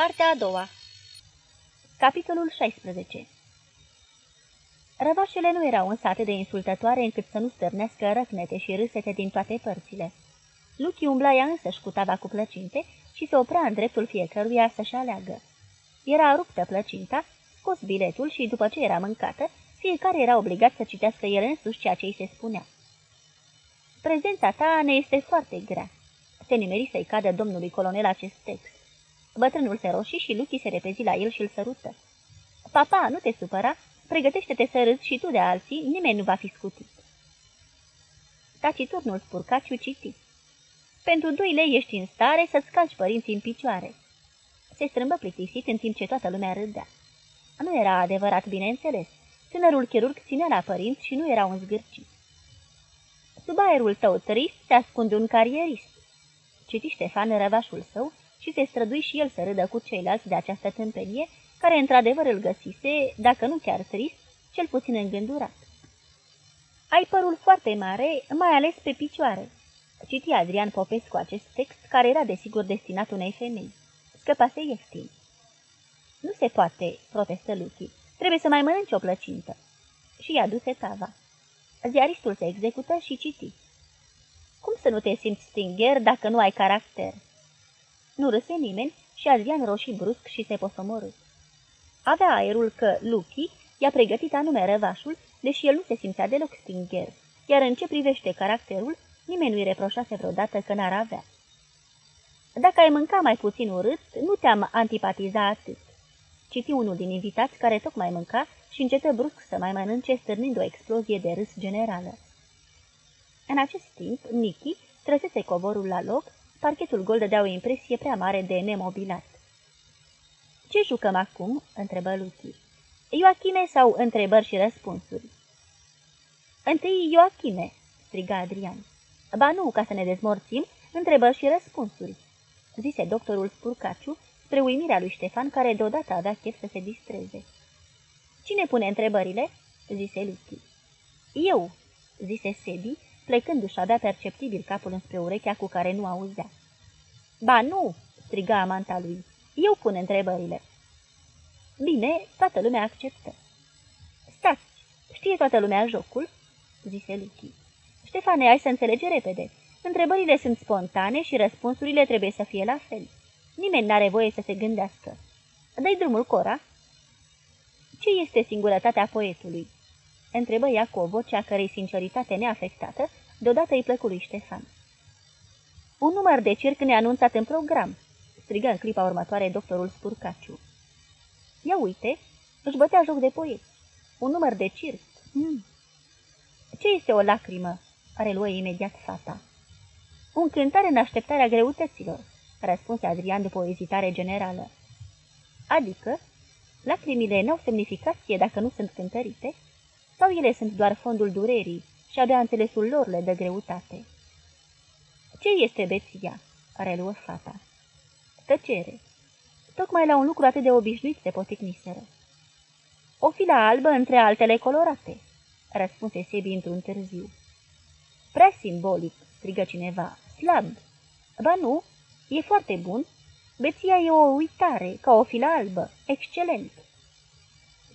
Partea a doua Capitolul 16 Răvașele nu erau însă atât de insultătoare încât să nu stârnească răcnete și râsete din toate părțile. Luchi umblaia însăși cu tava cu plăcinte și se oprea în dreptul fiecăruia să-și aleagă. Era ruptă plăcinta, scos biletul și, după ce era mâncată, fiecare era obligat să citească el însuși ceea ce îi se spunea. Prezența ta ne este foarte grea. Se nimeri să-i cadă domnului colonel acest text. Bătrânul se roșii și Luchi se repezi la el și îl sărută. Papa, nu te supăra, pregătește-te să râzi și tu de alții, nimeni nu va fi scutit. Taciturnul spurcaciu citi. Pentru doi lei ești în stare să-ți calci părinții în picioare. Se strâmbă plictisit în timp ce toată lumea râdea. Nu era adevărat, bineînțeles. Tânărul chirurg ținea la părinți și nu era un zgârcit. Sub aerul tău trist se ascunde un carierist. Citi Ștefan răvașul său și se strădui și el să râdă cu ceilalți de această tâmpenie, care într-adevăr îl găsise, dacă nu chiar trist, cel puțin îngândurat. Ai părul foarte mare, mai ales pe picioare. Citi Adrian Popescu acest text, care era desigur destinat unei femei. Scăpase ieftin. Nu se poate, protestă Luchi. Trebuie să mai mănânci o plăcintă. Și i-a dus tava. Ziaristul se execută și citi. Cum să nu te simți stingher dacă nu ai caracter? Nu râse nimeni și Adrian roșii brusc și se posomorâ. Avea aerul că Luchi i-a pregătit anume răvașul, deși el nu se simțea deloc stingher, iar în ce privește caracterul, nimeni nu-i reproșase vreodată că n-ar avea. Dacă ai mânca mai puțin urât, nu te-am antipatiza atât. Citi unul din invitați care tocmai mânca și încetă brusc să mai mănânce, stârnind o explozie de râs generală. În acest timp, Nichi trăsese covorul la loc, parchetul gol dădea o impresie prea mare de nemobilat. Ce jucăm acum?" întrebă Luchi. Ioachime sau întrebări și răspunsuri?" Întâi Ioachime," striga Adrian. Ba nu, ca să ne dezmorțim, întrebări și răspunsuri," zise doctorul Spurcaciu, spre uimirea lui Ștefan, care deodată avea chef să se distreze. Cine pune întrebările?" zise Luchi. Eu," zise Sebi, plecându-și avea perceptibil capul înspre urechea cu care nu auzea. Ba nu!" striga amanta lui. Eu pun întrebările." Bine, toată lumea acceptă." Stați, știe toată lumea jocul?" zise Luchi. Ștefane, ai să înțelege repede. Întrebările sunt spontane și răspunsurile trebuie să fie la fel. Nimeni n-are voie să se gândească. Dă-i drumul, Cora." Ce este singurătatea poetului?" Întrebă ea cu o voce a cărei sinceritate neafectată deodată îi plăcu lui Ștefan. Un număr de circ neanunțat în program," strigă în clipa următoare doctorul Spurcaciu. Ia uite, își bătea joc de poet. Un număr de circ. Hmm. Ce este o lacrimă?" reluă imediat fata. Un cântar în așteptarea greutăților," răspunse Adrian după o ezitare generală. Adică, lacrimile n-au semnificație dacă nu sunt cântărite? Sau ele sunt doar fondul durerii și abia înțelesul lor le dă greutate? Ce este beția?" reluă fata. Tăcere. Tocmai la un lucru atât de obișnuit se poticniseră. O fila albă între altele colorate, răspunse Sebi într-un târziu. Prea simbolic, strigă cineva, slab. Ba nu, e foarte bun. Beția e o uitare, ca o filă albă, excelent.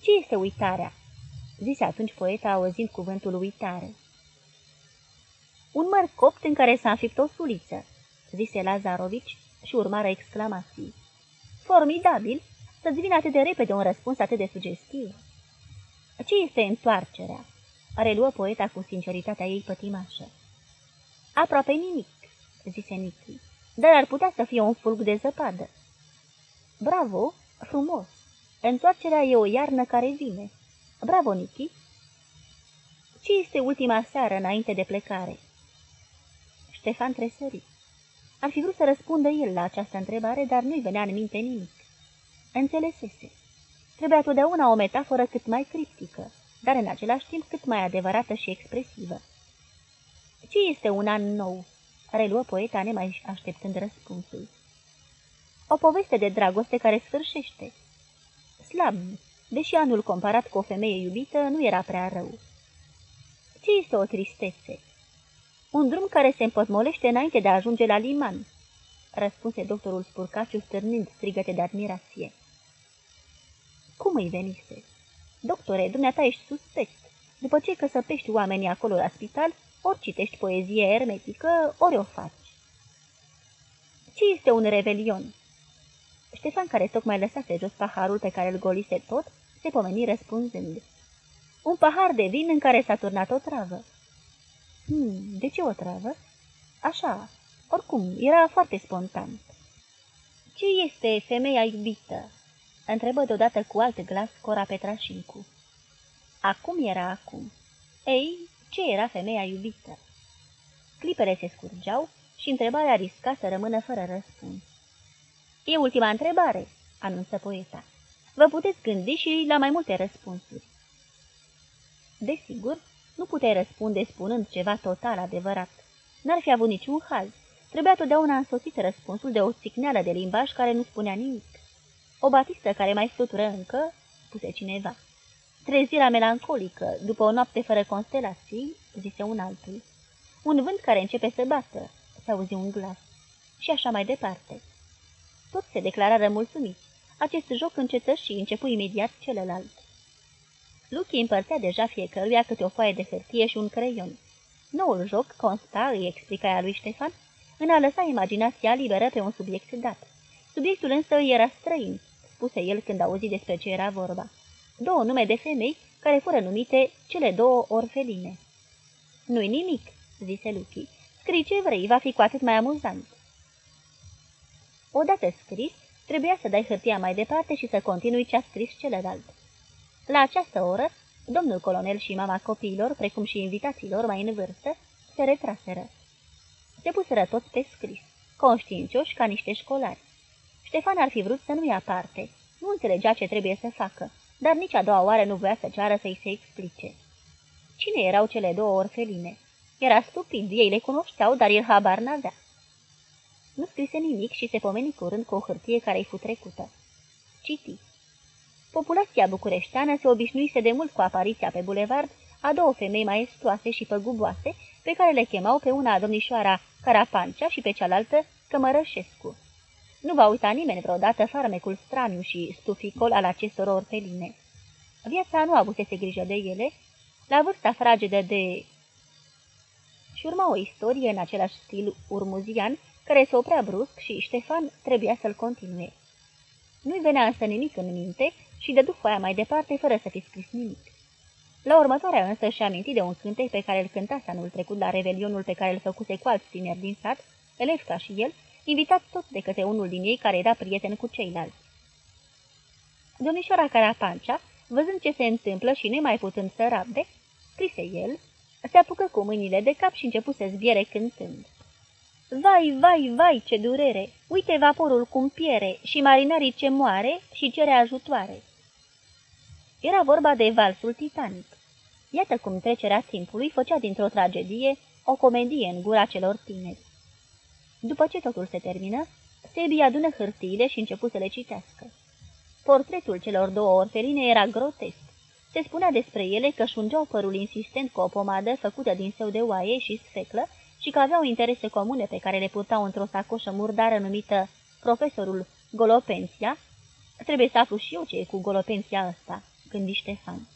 Ce este uitarea? Zise atunci poeta auzind cuvântul uitare. Un măr copt în care s-a înfipt o suliță, zise Lazarovici și urmară exclamații. Formidabil! Să-ți vină atât de repede un răspuns atât de sugestiv. Ce este întoarcerea? Reluă poeta cu sinceritatea ei pătimașă. Aproape nimic, zise Nichi, dar ar putea să fie un fulg de zăpadă. Bravo, frumos! Întoarcerea e o iarnă care vine. Bravo, Nichi! Ce este ultima seară înainte de plecare? Ștefan tresări. Ar fi vrut să răspundă el la această întrebare, dar nu-i venea în minte nimic. Înțelesese. Trebuia totdeauna o metaforă cât mai criptică, dar în același timp cât mai adevărată și expresivă. Ce este un an nou?" reluă poeta nemai așteptând răspunsul. O poveste de dragoste care sfârșește. Slab, deși anul comparat cu o femeie iubită nu era prea rău. Ce este o tristețe? Un drum care se împotmolește înainte de a ajunge la liman. răspunse doctorul Spurcaciu stârnind strigăte de admirație. Cum îi venise? Doctore, dumneata ești suspect. După ce căsăpești oamenii acolo la spital, ori citești poezie ermetică, ori o faci. Ce este un revelion? Ștefan, care tocmai lăsase jos paharul pe care îl golise tot, se pomeni răspunzând. Un pahar de vin în care s-a turnat o travă. Hmm, de ce o travă? Așa, oricum, era foarte spontan. Ce este femeia iubită? Întrebă deodată cu alt glas Cora Petrașincu. Acum era acum. Ei, ce era femeia iubită? Clipele se scurgeau și întrebarea risca să rămână fără răspuns. E ultima întrebare, anunță poeta. Vă puteți gândi și la mai multe răspunsuri. Desigur, nu puteai răspunde spunând ceva total adevărat. N-ar fi avut niciun hal. Trebuia totdeauna însoțit răspunsul de o țicneală de limbaj care nu spunea nimic. O batistă care mai flutură încă, spuse cineva. Trezirea melancolică, după o noapte fără constelații, zise un altul. Un vânt care începe să bată, se auzi un glas. Și așa mai departe. Toți se declarară mulțumiți. Acest joc încetă și începu imediat celălalt. Luchi împărțea deja fiecăruia câte o foaie de hârtie și un creion. Noul joc consta, îi explica lui Ștefan, în a lăsa imaginația liberă pe un subiect dat. Subiectul însă era străin, spuse el când auzi despre ce era vorba. Două nume de femei care fură numite cele două orfeline. Nu-i nimic, zise Luchi. Scrii ce vrei, va fi cu atât mai amuzant. Odată scris, trebuia să dai hârtia mai departe și să continui ce a scris celălalt. La această oră, domnul colonel și mama copiilor, precum și invitațiilor mai în vârstă, se retraseră. Se puseră toți pe scris, conștiincioși ca niște școlari. Ștefan ar fi vrut să nu ia parte, nu înțelegea ce trebuie să facă, dar nici a doua oară nu voia să ceară să-i se explice. Cine erau cele două orfeline? Era stupid, ei le cunoșteau, dar el habar n-avea. Nu scrise nimic și se pomeni curând cu o hârtie care-i fu trecută. Citi. Populația bucureșteană se obișnuise de mult cu apariția pe bulevard a două femei maestoase și păguboase, pe care le chemau pe una domnișoara Carapancea și pe cealaltă Cămărășescu. Nu va uita nimeni vreodată farmecul straniu și stuficol al acestor orfeline. Viața nu avusese grijă de ele. La vârsta fragedă de... Și urma o istorie în același stil urmuzian, care se oprea brusc și Ștefan trebuia să-l continue. Nu-i venea însă nimic în minte și dădu foaia mai departe fără să fi scris nimic. La următoarea însă și aminti de un cântec pe care îl cântase anul trecut la revelionul pe care îl făcuse cu alți tineri din sat, elev ca și el, invitat tot de către unul din ei care era prieten cu ceilalți. Domnișoara Carapancea, văzând ce se întâmplă și nemai putând să rabde, scrise el, se apucă cu mâinile de cap și începu să zbiere cântând. Vai, vai, vai, ce durere! Uite vaporul cum piere și marinarii ce moare și cere ajutoare. Era vorba de valsul Titanic. Iată cum trecerea timpului făcea dintr-o tragedie o comedie în gura celor tineri. După ce totul se termină, Sebi adună hârtiile și începu să le citească. Portretul celor două orfeline era grotesc. Se spunea despre ele că șungeau părul insistent cu o pomadă făcută din seu de oaie și sfeclă și că aveau interese comune pe care le purtau într-o sacoșă murdară numită profesorul Golopensia. Trebuie să aflu și eu ce e cu Golopensia ăsta, gândi Ștefan.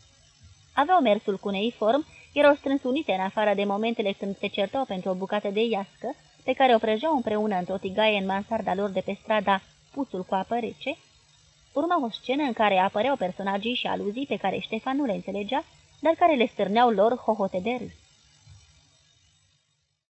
Aveau mersul cu neiform, erau strâns unite în afară de momentele când se certau pentru o bucată de iască, pe care o prăjeau împreună într-o tigaie în mansarda lor de pe strada Puțul cu apă rece, urma o scenă în care apăreau personajii și aluzii pe care Ștefan nu le înțelegea, dar care le stârneau lor hohote de râs.